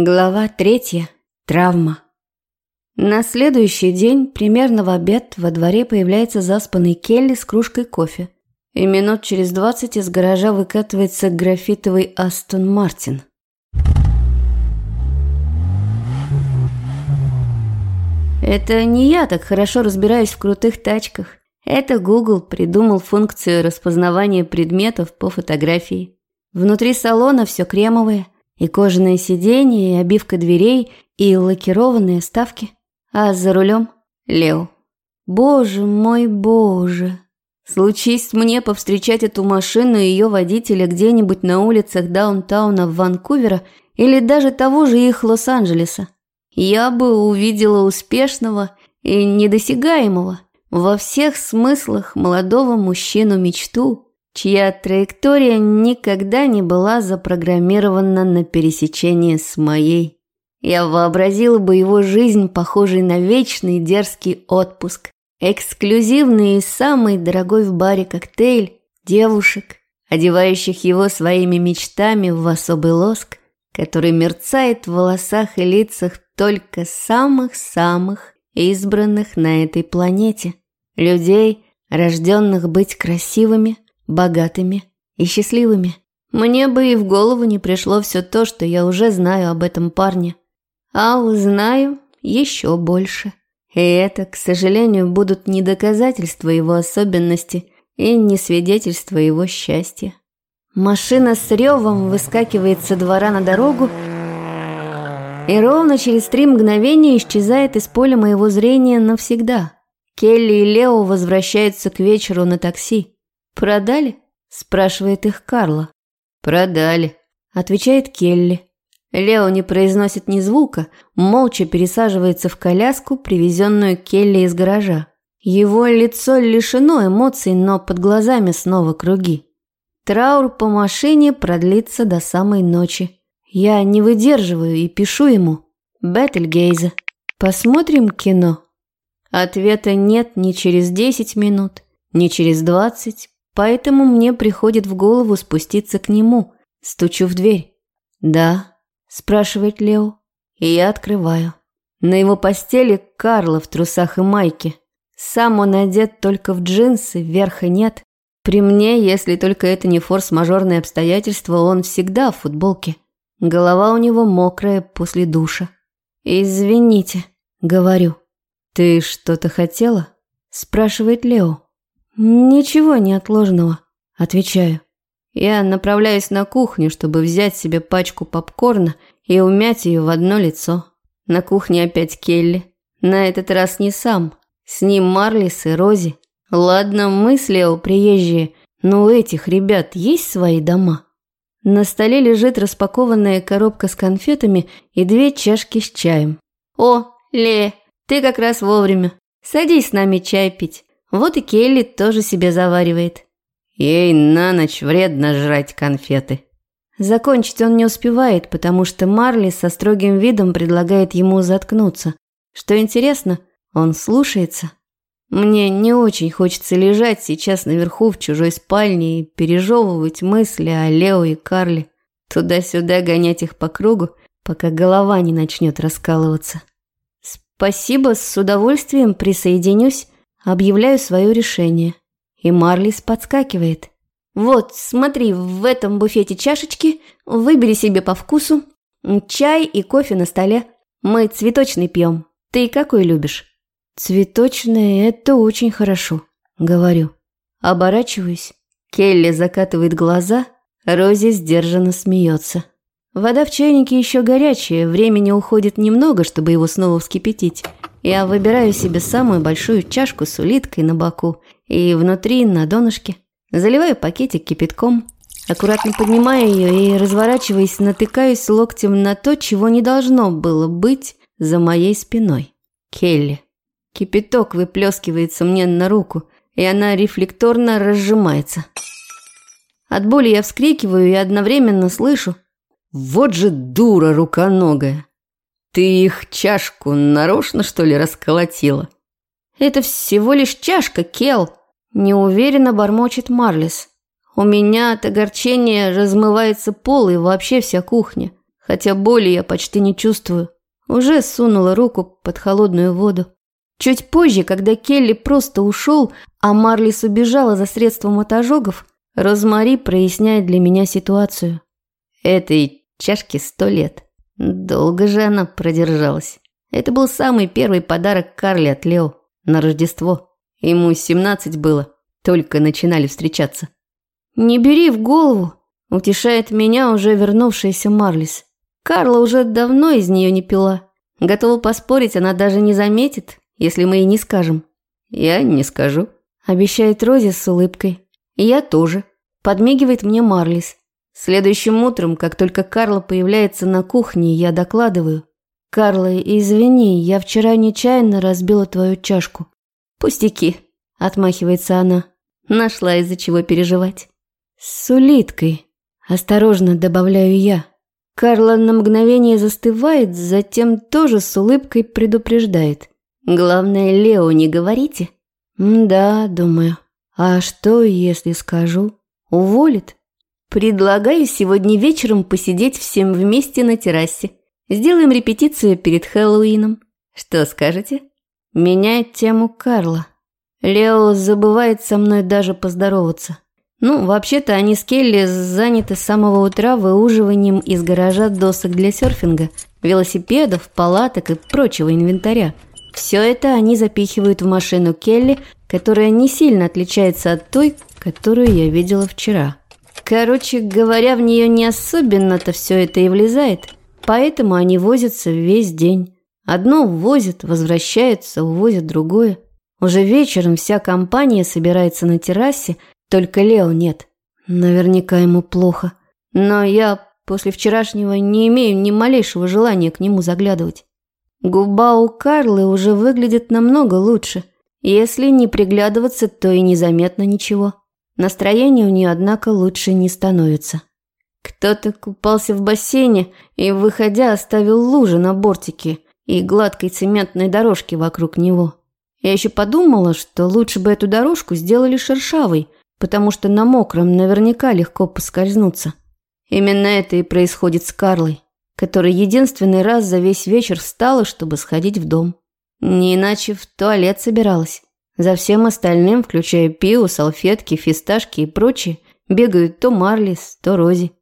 Глава третья. Травма. На следующий день, примерно в обед, во дворе появляется заспанный Келли с кружкой кофе. И минут через двадцать из гаража выкатывается графитовый Астон Мартин. Это не я так хорошо разбираюсь в крутых тачках. Это Google придумал функцию распознавания предметов по фотографии. Внутри салона все кремовое, и кожаные сиденья, и обивка дверей, и лакированные ставки. А за рулем Лео. Боже мой, боже. Случись мне повстречать эту машину и ее водителя где-нибудь на улицах даунтауна Ванкувера или даже того же их Лос-Анджелеса я бы увидела успешного и недосягаемого во всех смыслах молодого мужчину-мечту, чья траектория никогда не была запрограммирована на пересечение с моей. Я вообразила бы его жизнь, похожей на вечный дерзкий отпуск, эксклюзивный и самый дорогой в баре коктейль, девушек, одевающих его своими мечтами в особый лоск, который мерцает в волосах и лицах только самых-самых избранных на этой планете. Людей, рожденных быть красивыми, богатыми и счастливыми. Мне бы и в голову не пришло все то, что я уже знаю об этом парне. А узнаю еще больше. И это, к сожалению, будут не доказательства его особенности и не свидетельства его счастья. Машина с ревом выскакивает со двора на дорогу, и ровно через три мгновения исчезает из поля моего зрения навсегда. Келли и Лео возвращаются к вечеру на такси. «Продали?» – спрашивает их Карла. «Продали», – отвечает Келли. Лео не произносит ни звука, молча пересаживается в коляску, привезенную Келли из гаража. Его лицо лишено эмоций, но под глазами снова круги. Траур по машине продлится до самой ночи. Я не выдерживаю и пишу ему. Бетельгейзе, посмотрим кино? Ответа нет ни через 10 минут, ни через 20, поэтому мне приходит в голову спуститься к нему. Стучу в дверь. «Да?» – спрашивает Лео. И я открываю. На его постели Карла в трусах и майке. Сам он одет только в джинсы, верха нет. При мне, если только это не форс-мажорные обстоятельства, он всегда в футболке. Голова у него мокрая после душа. «Извините», — говорю. «Ты что-то хотела?» — спрашивает Лео. «Ничего неотложного», — отвечаю. Я направляюсь на кухню, чтобы взять себе пачку попкорна и умять ее в одно лицо. На кухне опять Келли. На этот раз не сам. С ним Марлис и Рози. Ладно, мы с Лео приезжие, но у этих ребят есть свои дома. На столе лежит распакованная коробка с конфетами и две чашки с чаем. «О, Ле, ты как раз вовремя. Садись с нами чай пить. Вот и Келли тоже себе заваривает». Ей на ночь вредно жрать конфеты. Закончить он не успевает, потому что Марли со строгим видом предлагает ему заткнуться. Что интересно, он слушается. Мне не очень хочется лежать сейчас наверху в чужой спальне и пережевывать мысли о Лео и Карле, туда-сюда гонять их по кругу, пока голова не начнет раскалываться. Спасибо, с удовольствием присоединюсь, объявляю свое решение. И Марлис подскакивает. Вот, смотри, в этом буфете чашечки, выбери себе по вкусу. Чай и кофе на столе. Мы цветочный пьем. Ты какой любишь? «Цветочное – это очень хорошо», – говорю. Оборачиваюсь. Келли закатывает глаза, Рози сдержанно смеется. Вода в чайнике еще горячая, времени уходит немного, чтобы его снова вскипятить. Я выбираю себе самую большую чашку с улиткой на боку и внутри, на донышке. Заливаю пакетик кипятком, аккуратно поднимаю ее и, разворачиваясь, натыкаюсь локтем на то, чего не должно было быть за моей спиной. Келли. Кипяток выплескивается мне на руку, и она рефлекторно разжимается. От боли я вскрикиваю и одновременно слышу. «Вот же дура руконогая! Ты их чашку нарочно, что ли, расколотила?» «Это всего лишь чашка, Кел!» Неуверенно бормочет Марлис. «У меня от огорчения размывается пол и вообще вся кухня. хотя боли я почти не чувствую. Уже сунула руку под холодную воду. Чуть позже, когда Келли просто ушел, а Марлис убежала за средством от ожогов, Розмари проясняет для меня ситуацию. Этой чашке сто лет. Долго же она продержалась. Это был самый первый подарок Карли от Лео на Рождество. Ему 17 было, только начинали встречаться. «Не бери в голову», – утешает меня уже вернувшаяся Марлис. Карла уже давно из нее не пила. Готова поспорить, она даже не заметит, если мы ей не скажем. Я не скажу, обещает Рози с улыбкой. я тоже. Подмигивает мне Марлис. Следующим утром, как только Карла появляется на кухне, я докладываю. «Карла, извини, я вчера нечаянно разбила твою чашку». «Пустяки», – отмахивается она. Нашла из-за чего переживать. «С улиткой», – осторожно добавляю я. Карла на мгновение застывает, затем тоже с улыбкой предупреждает. «Главное, Лео не говорите». «Да, думаю. А что, если скажу? Уволит?» «Предлагаю сегодня вечером посидеть всем вместе на террасе. Сделаем репетицию перед Хэллоуином. Что скажете?» Меняет тему Карла. Лео забывает со мной даже поздороваться. Ну, вообще-то они с Келли заняты с самого утра выуживанием из гаража досок для серфинга, велосипедов, палаток и прочего инвентаря. Все это они запихивают в машину Келли, которая не сильно отличается от той, которую я видела вчера. Короче говоря, в нее не особенно-то все это и влезает, поэтому они возятся весь день. Одно возят, возвращаются, увозят другое. Уже вечером вся компания собирается на террасе, только Лео нет. Наверняка ему плохо. Но я после вчерашнего не имею ни малейшего желания к нему заглядывать. Губа у Карлы уже выглядит намного лучше. Если не приглядываться, то и незаметно ничего. Настроение у нее, однако, лучше не становится. Кто-то купался в бассейне и, выходя, оставил лужи на бортике и гладкой цементной дорожке вокруг него. Я еще подумала, что лучше бы эту дорожку сделали шершавой, потому что на мокром наверняка легко поскользнуться. Именно это и происходит с Карлой, которая единственный раз за весь вечер встала, чтобы сходить в дом. Не иначе в туалет собиралась. За всем остальным, включая пиво, салфетки, фисташки и прочее, бегают то Марлис, то Рози.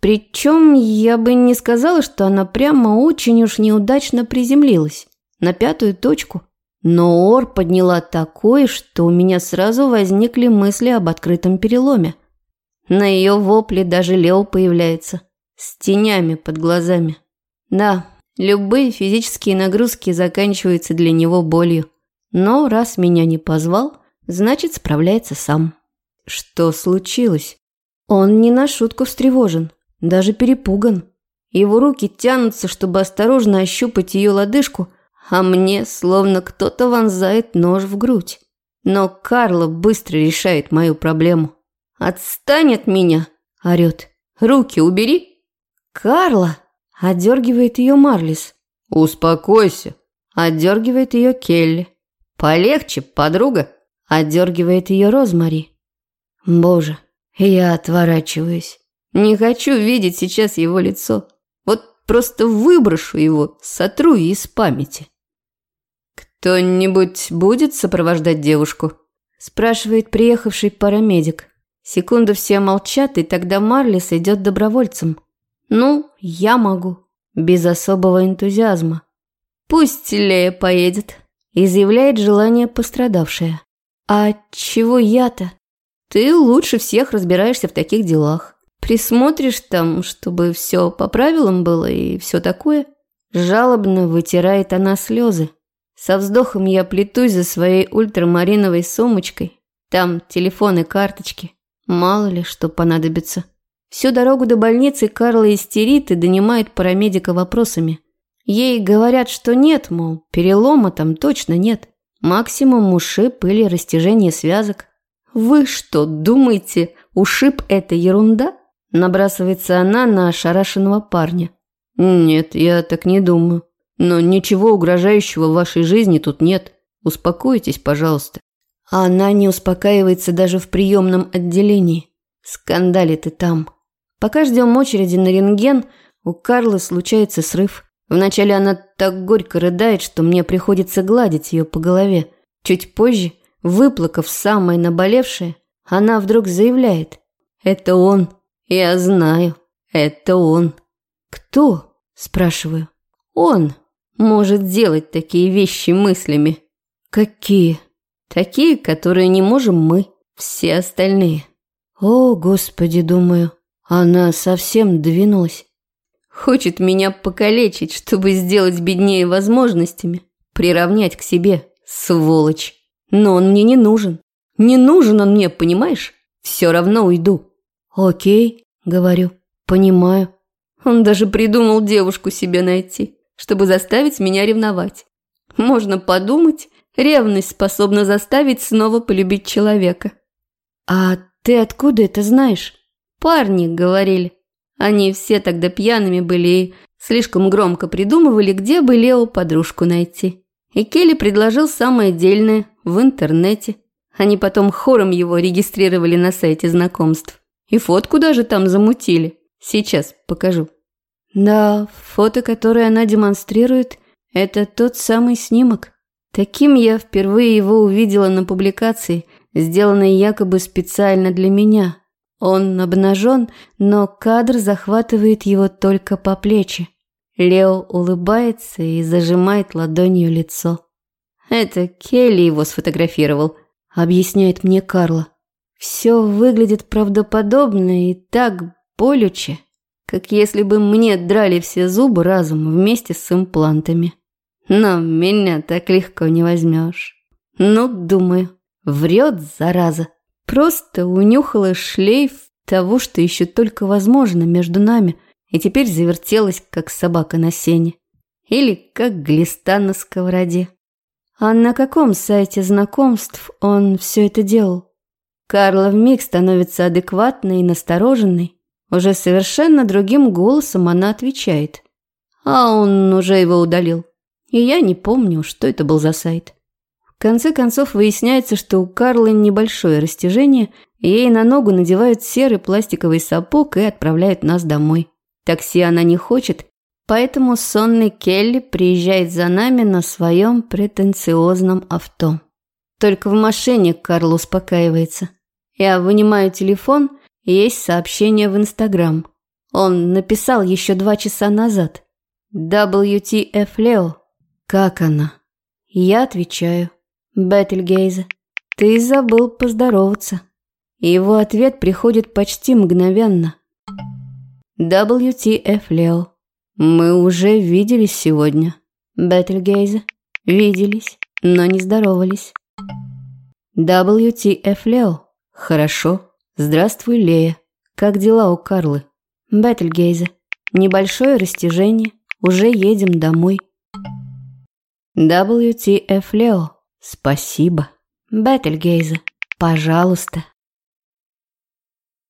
Причем я бы не сказала, что она прямо очень уж неудачно приземлилась. На пятую точку – но Ор подняла такое, что у меня сразу возникли мысли об открытом переломе. На ее вопле даже Лео появляется, с тенями под глазами. Да, любые физические нагрузки заканчиваются для него болью. Но раз меня не позвал, значит справляется сам. Что случилось? Он не на шутку встревожен, даже перепуган. Его руки тянутся, чтобы осторожно ощупать ее лодыжку – а мне словно кто-то вонзает нож в грудь. Но Карла быстро решает мою проблему. «Отстань от меня!» – орёт. «Руки убери!» «Карла!» – отдергивает ее Марлис. «Успокойся!» – отдергивает ее Келли. «Полегче, подруга!» – отдергивает ее Розмари. Боже, я отворачиваюсь. Не хочу видеть сейчас его лицо. Вот просто выброшу его, сотру из памяти. «Кто-нибудь будет сопровождать девушку?» спрашивает приехавший парамедик. Секунду все молчат, и тогда Марлис идет добровольцем. «Ну, я могу». Без особого энтузиазма. «Пусть Лея поедет», – изъявляет желание пострадавшая. «А чего я-то? Ты лучше всех разбираешься в таких делах. Присмотришь там, чтобы все по правилам было и все такое». Жалобно вытирает она слезы. Со вздохом я плетусь за своей ультрамариновой сумочкой. Там телефон и карточки. Мало ли, что понадобится. Всю дорогу до больницы Карла истерит и донимает парамедика вопросами. Ей говорят, что нет, мол, перелома там точно нет. Максимум ушиб или растяжение связок. «Вы что, думаете, ушиб – это ерунда?» Набрасывается она на ошарашенного парня. «Нет, я так не думаю. Но ничего угрожающего в вашей жизни тут нет. Успокойтесь, пожалуйста. А она не успокаивается даже в приемном отделении. Скандалит и там. Пока ждем очереди на рентген, У Карлы случается срыв. Вначале она так горько рыдает, что мне приходится гладить ее по голове. Чуть позже, выплакав самое наболевшее, она вдруг заявляет. «Это он. Я знаю. Это он». «Кто?» – спрашиваю. «Он может делать такие вещи мыслями». «Какие?» «Такие, которые не можем мы, все остальные». «О, Господи, думаю, она совсем двинулась». Хочет меня покалечить, чтобы сделать беднее возможностями, приравнять к себе, сволочь. Но он мне не нужен. Не нужен он мне, понимаешь? Все равно уйду. Окей, говорю, понимаю. Он даже придумал девушку себе найти, чтобы заставить меня ревновать. Можно подумать, ревность способна заставить снова полюбить человека. А ты откуда это знаешь? Парни говорили. Они все тогда пьяными были и слишком громко придумывали, где бы Лео подружку найти. И Келли предложил самое дельное – в интернете. Они потом хором его регистрировали на сайте знакомств. И фотку даже там замутили. Сейчас покажу. Да, фото, которое она демонстрирует, это тот самый снимок. Таким я впервые его увидела на публикации, сделанной якобы специально для меня. Он обнажен, но кадр захватывает его только по плечи. Лео улыбается и зажимает ладонью лицо. «Это Келли его сфотографировал», — объясняет мне Карла. «Все выглядит правдоподобно и так болюче, как если бы мне драли все зубы разом вместе с имплантами. Но меня так легко не возьмешь. Ну, думаю, врет, зараза». Просто унюхала шлейф того, что еще только возможно между нами, и теперь завертелась, как собака на сене. Или как глиста на сковороде. А на каком сайте знакомств он все это делал? Карла вмиг становится адекватной и настороженной. Уже совершенно другим голосом она отвечает. А он уже его удалил. И я не помню, что это был за сайт конце концов выясняется, что у Карлы небольшое растяжение, ей на ногу надевают серый пластиковый сапог и отправляют нас домой. Такси она не хочет, поэтому сонный Келли приезжает за нами на своем претенциозном авто. Только в машине Карл успокаивается. Я вынимаю телефон, есть сообщение в Инстаграм. Он написал еще два часа назад. WTF Leo. Как она? Я отвечаю. Бетельгейзе, ты забыл поздороваться. Его ответ приходит почти мгновенно. WTF, Лео. Мы уже виделись сегодня. Бетельгейзе. Виделись, но не здоровались. WTF, Лео. Хорошо. Здравствуй, Лея. Как дела у Карлы? Бетельгейзе. Небольшое растяжение. Уже едем домой. WTF, Лео. Спасибо. Бетельгейзе, пожалуйста.